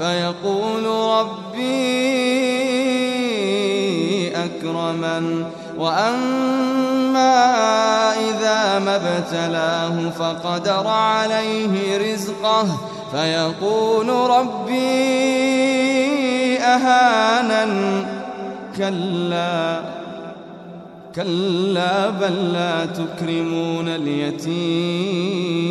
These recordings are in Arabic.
فيقول ربي أكرمن وأما إذا ما ابتلاه فقدر عليه رزقه فيقول ربي أهانن. كلا كلا بل لا تكرمون اليتيم.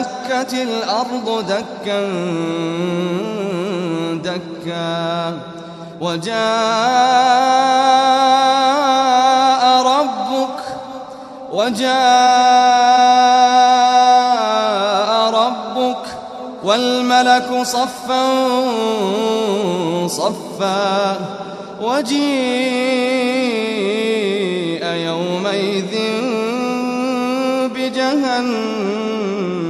دكت الأرض دكا دكا. وجاء ربك وجاء ربك والملك صفا صفا. وجيء يومئذ بجهنم.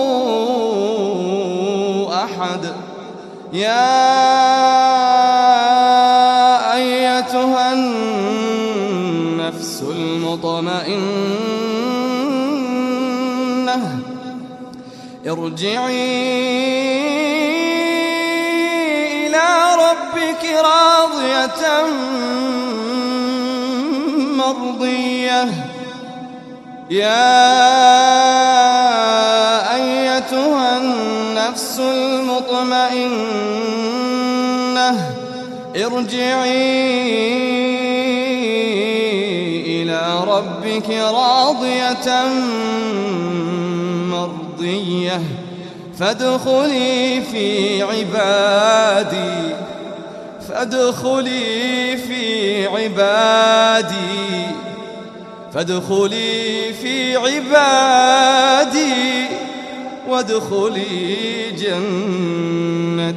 أحد يا أيتها النفس المطمئنة ارجعي إلى ربك راضية مرضية. يا أيتها النفس المطمئنة ارجعي إلى ربك راضية مرضية. فادخلي في عبادي فادخلي في عبادي فادخلي في عبادي. وادخلي جنتي.